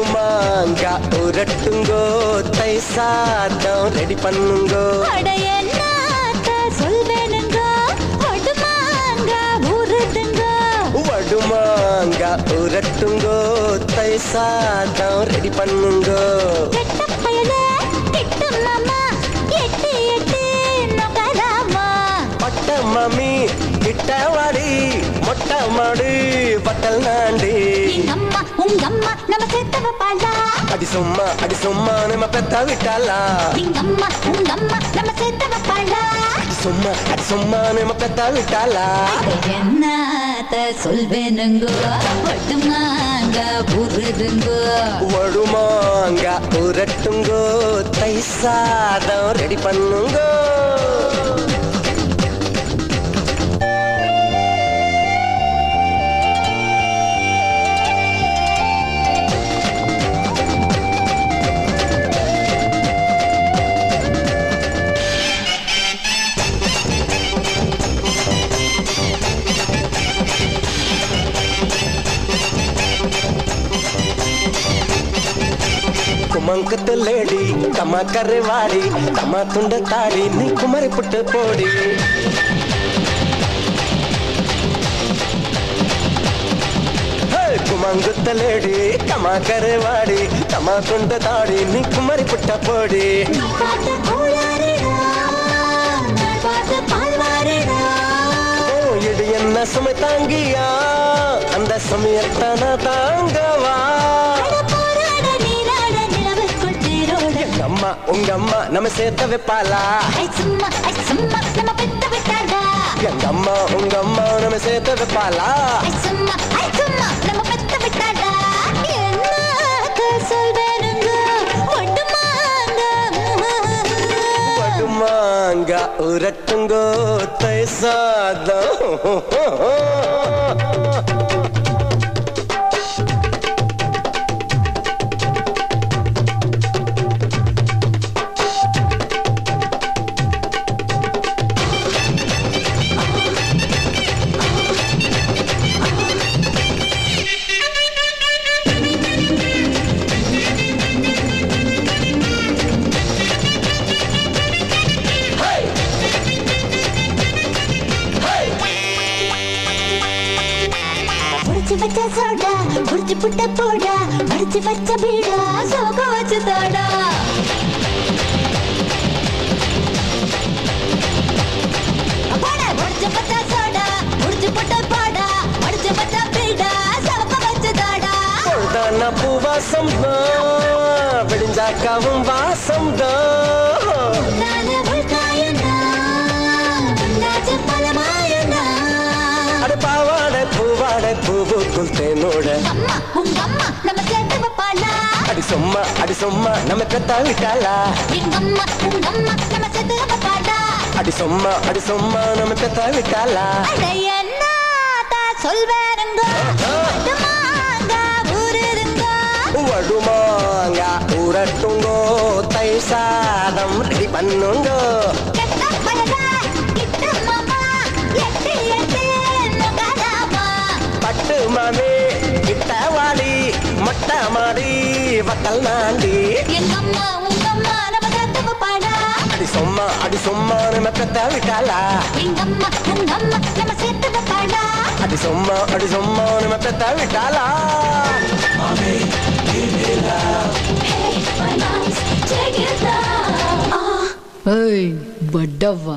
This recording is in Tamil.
வடுமாங்கா உரட்டுங்கோ தை சாதம் ரெடி பண்ணுங்கோ. வடுமாங்கா உரட்டுங்கோ. தை சாதம் ரெடி பண்ணுங்கோ. பட்ட மம்மி கிட்ட வாடி மொட்டை மாடு பட்டல் நாண்டி. எங்க அம்மா உங்க அம்மா நம்ம சேர்த்தவ பாலா அடி சும்மா அடி சும்மா நம்ம பெத்த விட்டாளா? எங்க அம்மா உங்க அம்மா நம்ம சேர்த்தவ பாலா அடி சும்மா அடி சும்மா நம்ம பெத்த விட்டாளா? என்னத்த சொல்வேனுங்க? ஒடுமாங்க ஊறுதுங்க? வடுமாங்கா உரட்டுங்கோ தை சாதம் ரெடி பண்ணுங்கோ. சுமங்கு தெல்லேடி கம்மா கருவாடி கம்மா துண்ட தாடி நீ குமரி புட்டு போடி. குமங்குத்தலேடி கமா கருவாடி கமா துண்ட தாடி நீ குமரி புட்ட போடி. என்ன சுமை தாங்கியா? அந்த சமயத்தை தாங்கவா? அம்மா உங்க அம்மா நம்ம சேர்த்த வைப்பாளா எங்க அம்மா உங்க அம்மா நம்ம சேர்த்த வைப்பாளா படுமாங்க. உரட்டுங்கோ தை சாதம். வச்ச மடிச்சு வச்ச சோடா. புடிச்சு புட்ட போடா மடிச்சு வச்ச பீடா சோக வச்சு தோடா பொழுதான பூவாசம் தான் விடிஞ்சாக்காவும் வாசம் தான் அம்மா உங்க அம்மா நம்ம சேர்த்து வைப்பாளா? அடி சும்மா அடி சும்மா நம்ம பெத்தா விட்டாளா? எங்க அம்மா உங்க அம்மா நம்ம சேர்த்து வைப்பாளா? அடி சும்மா அடி சும்மா நம்ம பெத்தா விட்டாளா? அட வடுமாங்க உரட்டுங்கோ தை சாதம் ரெடி பண்ணுங்கோ. பட்டு மாமே வாடி மொட்டை மாடி வட்டல் நாண்டி. எங்க அம்மா உங்க அம்மா நம்ம சேர்த்து வைப்பாளா அடி சும்மா அடி சும்மா நம்ம பெத்தா விட்டாளா? எங்க அம்மா உங்க அம்மா நம்ம சேர்த்து வைப்பாளா அடி சும்மா அடி சும்மா நம்ம பெத்தா விட்டாளா? Hey, my nice, take it down. ஏய் பட்டவா